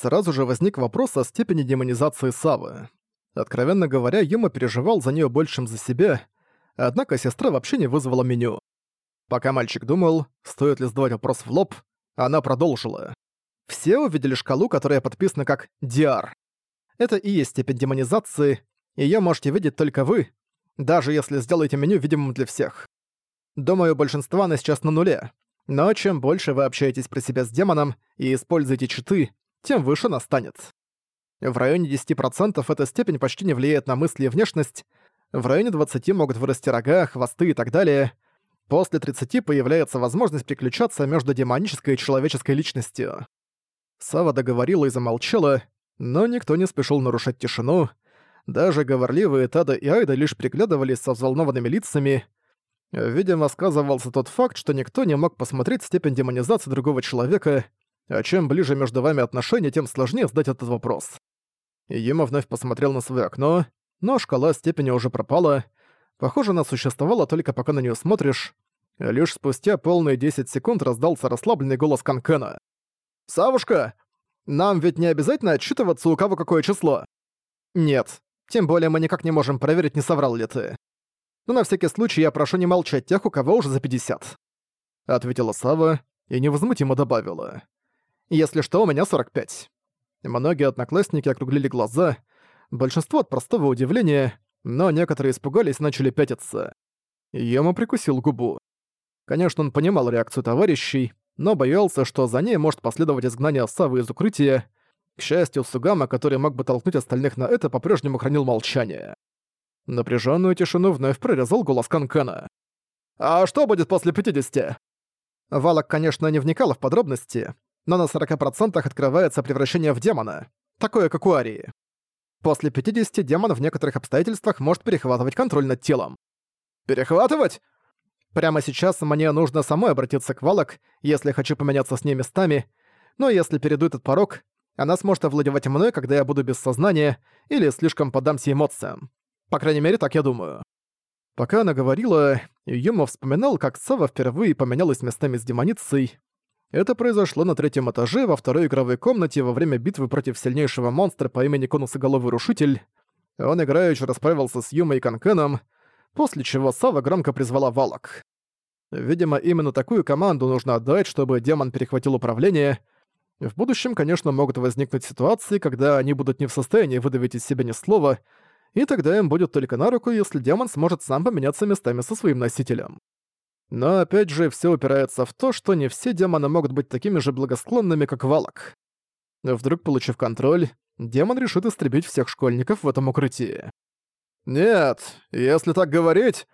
Сразу же возник вопрос о степени демонизации Савы. Откровенно говоря, Юма переживал за нее большим за себя, однако сестра вообще не вызвала меню. Пока мальчик думал, стоит ли задавать вопрос в лоб, она продолжила. Все увидели шкалу, которая подписана как «Диар». Это и есть степень демонизации, её можете видеть только вы, даже если сделаете меню видимым для всех. Думаю, большинство она сейчас на нуле, но чем больше вы общаетесь про себя с демоном и используете читы, тем выше она станет. В районе 10% эта степень почти не влияет на мысли и внешность, в районе 20 могут вырасти рога, хвосты и так далее. После 30 появляется возможность переключаться между демонической и человеческой личностью. Сава договорила и замолчала, но никто не спешил нарушать тишину. Даже говорливые Тада и Айда лишь приглядывались со взволнованными лицами. Видимо, сказывался тот факт, что никто не мог посмотреть степень демонизации другого человека, а чем ближе между вами отношения, тем сложнее задать этот вопрос. Юма вновь посмотрел на свое окно, но шкала степени уже пропала. Похоже, она существовала только пока на нее смотришь. Лишь спустя полные 10 секунд раздался расслабленный голос Канкена. «Савушка, нам ведь не обязательно отчитываться, у кого какое число?» «Нет. Тем более мы никак не можем проверить, не соврал ли ты. Но на всякий случай я прошу не молчать тех, у кого уже за 50. Ответила Сава и невозмутимо добавила. Если что, у меня 45. Многие одноклассники округлили глаза, большинство от простого удивления, но некоторые испугались и начали пятиться. Йома прикусил губу. Конечно, он понимал реакцию товарищей, но боялся, что за ней может последовать изгнание Савы из укрытия. К счастью, Сугама, который мог бы толкнуть остальных на это, по-прежнему хранил молчание. Напряженную тишину вновь прорезал голос Канкана. «А что будет после 50?» Валак, конечно, не вникала в подробности, но на 40% открывается превращение в демона, такое как у Арии. После 50 демон в некоторых обстоятельствах может перехватывать контроль над телом. Перехватывать? Прямо сейчас мне нужно самой обратиться к Валак, если хочу поменяться с ней местами, но если перейду этот порог, она сможет овладевать мной, когда я буду без сознания или слишком поддамся эмоциям. По крайней мере, так я думаю. Пока она говорила, Юма вспоминал, как Сава впервые поменялась местами с демоницей, это произошло на третьем этаже во второй игровой комнате во время битвы против сильнейшего монстра по имени Конусоголовый Рушитель. Он играючи расправился с Юмой и Канкеном, после чего Сава громко призвала Валок. Видимо, именно такую команду нужно отдать, чтобы демон перехватил управление. В будущем, конечно, могут возникнуть ситуации, когда они будут не в состоянии выдавить из себя ни слова, и тогда им будет только на руку, если демон сможет сам поменяться местами со своим носителем. Но опять же, все упирается в то, что не все демоны могут быть такими же благосклонными, как Валак. Вдруг, получив контроль, демон решит истребить всех школьников в этом укрытии. «Нет, если так говорить...»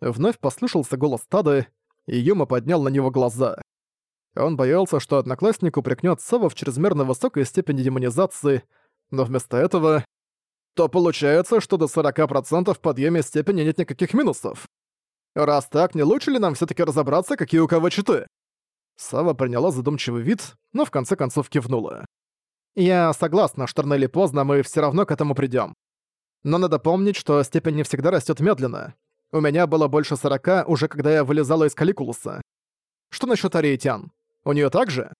Вновь послышался голос Тады, и Юма поднял на него глаза. Он боялся, что одноклассник упрекнет Сава в чрезмерно высокой степени демонизации, но вместо этого... То получается, что до 40% в подъеме степени нет никаких минусов. Раз так, не лучше ли нам все таки разобраться, какие у кого читы?» Сава приняла задумчивый вид, но в конце концов кивнула. «Я согласна, что рано или поздно мы все равно к этому придем. Но надо помнить, что степень не всегда растет медленно. У меня было больше сорока, уже когда я вылезала из каликулуса. Что насчет Ариетян? У нее так же?»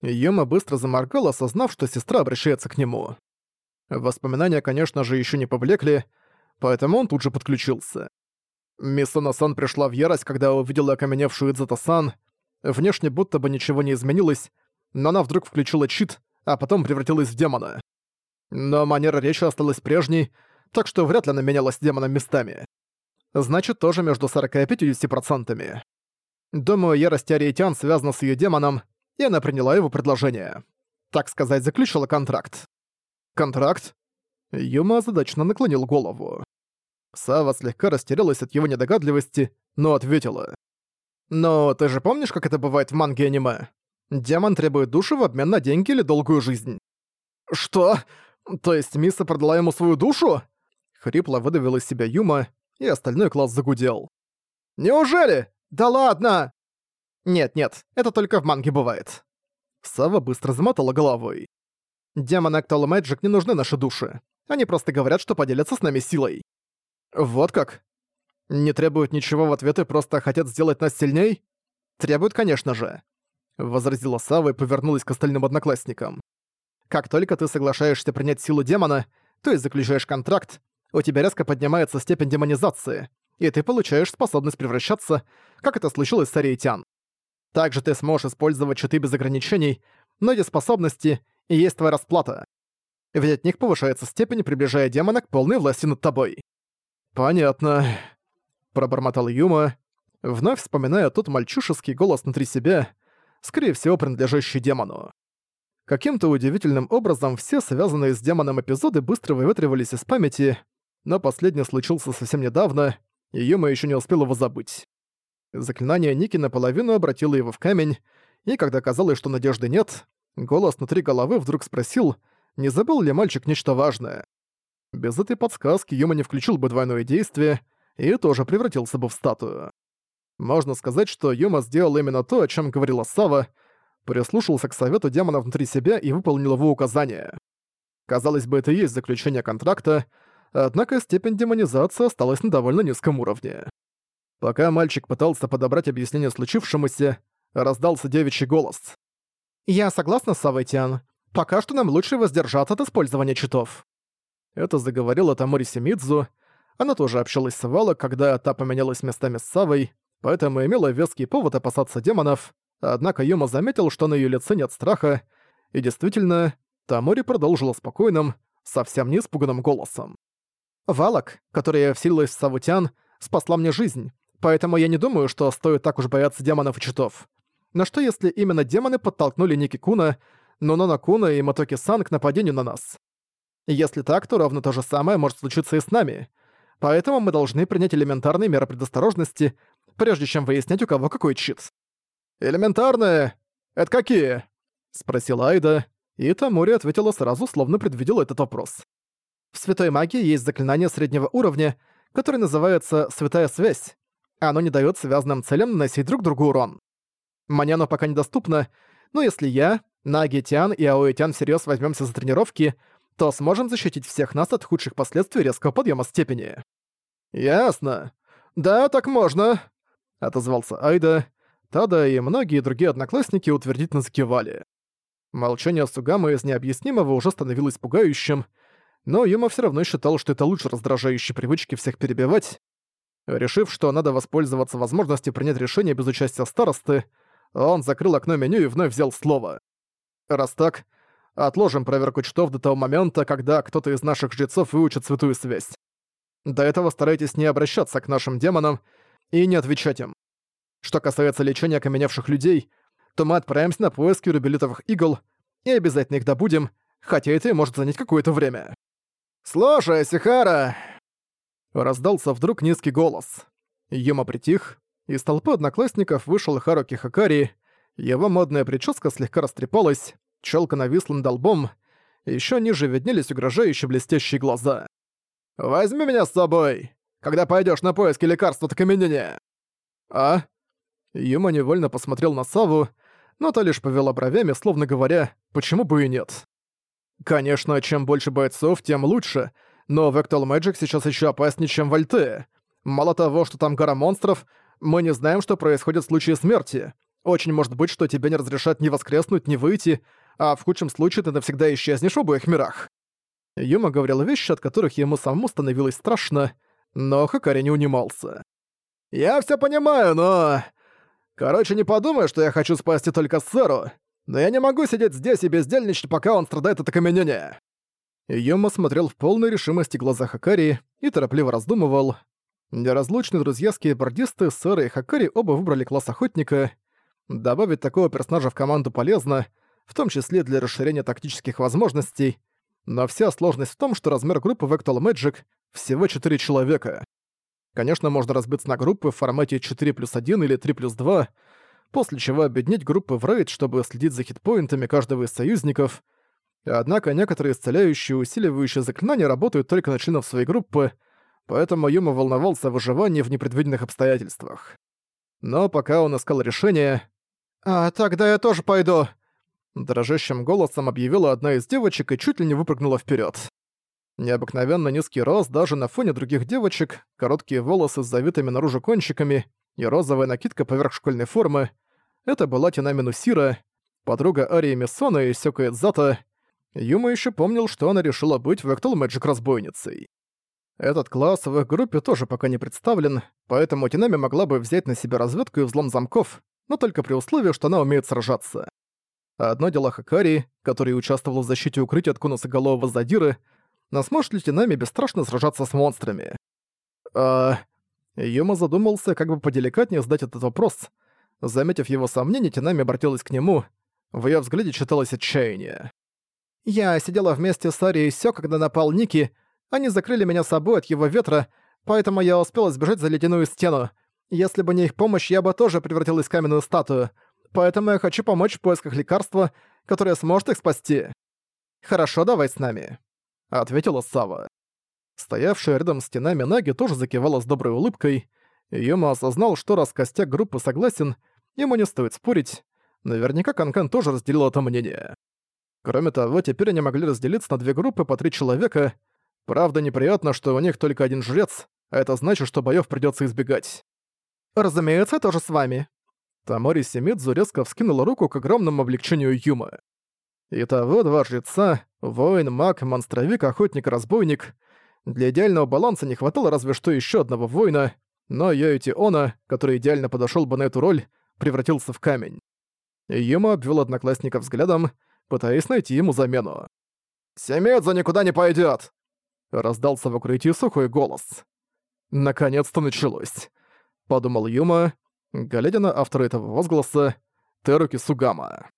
Юма быстро заморгал, осознав, что сестра обращается к нему. Воспоминания, конечно же, еще не повлекли, поэтому он тут же подключился. Мисуна-сан пришла в ярость, когда увидела окаменевшую Идзата-сан. Внешне будто бы ничего не изменилось, но она вдруг включила чит, а потом превратилась в демона. Но манера речи осталась прежней, так что вряд ли она менялась демоном местами. Значит, тоже между 40 и 50%. Думаю, ярость Ариетян связана с ее демоном, и она приняла его предложение. Так сказать, заключила контракт. Контракт? Юма озадачно наклонил голову. Сава слегка растерялась от его недогадливости, но ответила. «Но ты же помнишь, как это бывает в манге аниме? Демон требует душу в обмен на деньги или долгую жизнь». «Что? То есть Миса продала ему свою душу?» Хрипло выдавил из себя Юма, и остальной класс загудел. «Неужели? Да ладно!» «Нет-нет, это только в манге бывает». Сава быстро замотала головой. «Демон Actual Magic не нужны наши души. Они просто говорят, что поделятся с нами силой. «Вот как? Не требуют ничего в ответ и просто хотят сделать нас сильней?» «Требуют, конечно же», — возразила Сава и повернулась к остальным одноклассникам. Как только ты соглашаешься принять силу демона, то есть заключаешь контракт, у тебя резко поднимается степень демонизации, и ты получаешь способность превращаться, как это случилось с Ариетян. Также ты сможешь использовать щиты без ограничений, но эти способности и есть твоя расплата. Ведь от них повышается степень, приближая демона к полной власти над тобой. «Понятно», — пробормотал Юма, вновь вспоминая тот мальчишеский голос внутри себя, скорее всего, принадлежащий демону. Каким-то удивительным образом все связанные с демоном эпизоды быстро выветривались из памяти, но последний случился совсем недавно, и Юма еще не успел его забыть. Заклинание Ники наполовину обратило его в камень, и когда казалось, что надежды нет, голос внутри головы вдруг спросил, не забыл ли мальчик нечто важное. Без этой подсказки Юма не включил бы двойное действие и тоже превратился бы в статую. Можно сказать, что Юма сделал именно то, о чем говорила Сава, прислушался к совету демона внутри себя и выполнил его указания. Казалось бы, это и есть заключение контракта, однако степень демонизации осталась на довольно низком уровне. Пока мальчик пытался подобрать объяснение случившемуся, раздался девичий голос. «Я согласна, Савайтян. Пока что нам лучше воздержаться от использования читов». Это заговорила Тамори Симидзу. Она тоже общалась с Вала, когда та поменялась местами с Савой, поэтому имела веский повод опасаться демонов, Однако Юма заметил, что на её лице нет страха, и действительно, Тамори продолжила спокойным, совсем не испуганным голосом. «Валок, которая вселилась в Савутян, спасла мне жизнь, поэтому я не думаю, что стоит так уж бояться демонов и читов. Но что если именно демоны подтолкнули Ники Куна, Нонона Куна и Матоки Сан к нападению на нас? Если так, то ровно то же самое может случиться и с нами. Поэтому мы должны принять элементарные меры предосторожности, прежде чем выяснять, у кого какой чит. «Элементарные? Это какие?» — спросила Айда, и Тамори ответила сразу, словно предвидела этот вопрос. В святой магии есть заклинание среднего уровня, которое называется «Святая связь». Оно не дает связанным целям наносить друг другу урон. Мне оно пока недоступно, но если я, Наги Тян и Аои Тян всерьёз возьмёмся за тренировки, то сможем защитить всех нас от худших последствий резкого подъема степени. «Ясно. Да, так можно», — отозвался Айда, Тада и многие другие одноклассники утвердительно закивали. Молчание Сугамы из необъяснимого уже становилось пугающим, но Юма все равно считал, что это лучше раздражающей привычки всех перебивать. Решив, что надо воспользоваться возможностью принять решение без участия старосты, он закрыл окно меню и вновь взял слово. «Раз так, отложим проверку чтов до того момента, когда кто-то из наших жрецов выучит святую связь. До этого старайтесь не обращаться к нашим демонам и не отвечать им. Что касается лечения окаменевших людей, то мы отправимся на поиски рубелитовых игл и обязательно их добудем, хотя это и может занять какое-то время. «Слушай, Сихара!» Раздался вдруг низкий голос. Юма притих, из толпы одноклассников вышел Харуки Хакари, его модная прическа слегка растрепалась, челка нависла над лбом, еще ниже виднелись угрожающие блестящие глаза. «Возьми меня с собой, когда пойдешь на поиски лекарства от окаменения!» «А?» Юма невольно посмотрел на Саву, но та лишь повела бровями, словно говоря, почему бы и нет. Конечно, чем больше бойцов, тем лучше, но Vectal Magic сейчас еще опаснее, чем Вольте. Мало того, что там гора монстров, мы не знаем, что происходит в случае смерти. Очень может быть, что тебе не разрешат ни воскреснуть, ни выйти, а в худшем случае ты навсегда исчезнешь в обоих мирах. Юма говорил вещи, от которых ему самому становилось страшно, но Хакари не унимался. «Я все понимаю, но... Короче, не подумай, что я хочу спасти только Сэру, но я не могу сидеть здесь и бездельничать, пока он страдает от окаменения». Йома смотрел в полной решимости глаза Хакари и торопливо раздумывал. Неразлучные друзья скейтбордисты Сэра и Хакари оба выбрали класс охотника. Добавить такого персонажа в команду полезно, в том числе для расширения тактических возможностей, но вся сложность в том, что размер группы в Actual Magic всего 4 человека. Конечно, можно разбиться на группы в формате 4 плюс 1 или 3 плюс 2, после чего объединить группы в рейд, чтобы следить за хитпоинтами каждого из союзников. Однако некоторые исцеляющие и усиливающие заклинания работают только на членов своей группы, поэтому Юма волновался о выживании в непредвиденных обстоятельствах. Но пока он искал решение... «А, тогда я тоже пойду!» Дрожащим голосом объявила одна из девочек и чуть ли не выпрыгнула вперед. Необыкновенно низкий рост даже на фоне других девочек, короткие волосы с завитыми наружу кончиками и розовая накидка поверх школьной формы. Это была Тинами Нусира, подруга Арии Мессона и Сёка Эдзата. Юма еще помнил, что она решила быть Вектал Мэджик разбойницей. Этот класс в их группе тоже пока не представлен, поэтому Тинами могла бы взять на себя разведку и взлом замков, но только при условии, что она умеет сражаться. Одно дело Хакари, который участвовал в защите укрытия от конусоголового задиры, но сможет ли Тинами бесстрашно сражаться с монстрами? А... Юма задумался, как бы поделикатнее задать этот вопрос. Заметив его сомнение, Тинами обратилась к нему. В её взгляде читалось отчаяние. «Я сидела вместе с Арией Сё, когда напал Ники. Они закрыли меня собой от его ветра, поэтому я успела сбежать за ледяную стену. Если бы не их помощь, я бы тоже превратилась в каменную статую поэтому я хочу помочь в поисках лекарства, которое сможет их спасти. Хорошо, давай с нами», — ответила Сава. Стоявшая рядом с стенами Наги тоже закивала с доброй улыбкой. Юма осознал, что раз костяк группы согласен, ему не стоит спорить. Наверняка Канкан тоже разделил это мнение. Кроме того, теперь они могли разделиться на две группы по три человека. Правда, неприятно, что у них только один жрец, а это значит, что боёв придётся избегать. «Разумеется, тоже с вами», Тамори Семидзу резко вскинула руку к огромному облегчению Юма. Итого два жреца, воин, маг, монстровик, охотник, разбойник. Для идеального баланса не хватало разве что еще одного воина, но Йоити Она, который идеально подошел бы на эту роль, превратился в камень. Юма обвел одноклассника взглядом, пытаясь найти ему замену. «Семидзу никуда не пойдет! раздался в укрытии сухой голос. «Наконец-то началось», — подумал Юма, глядя на автора этого возгласа Теруки Сугама.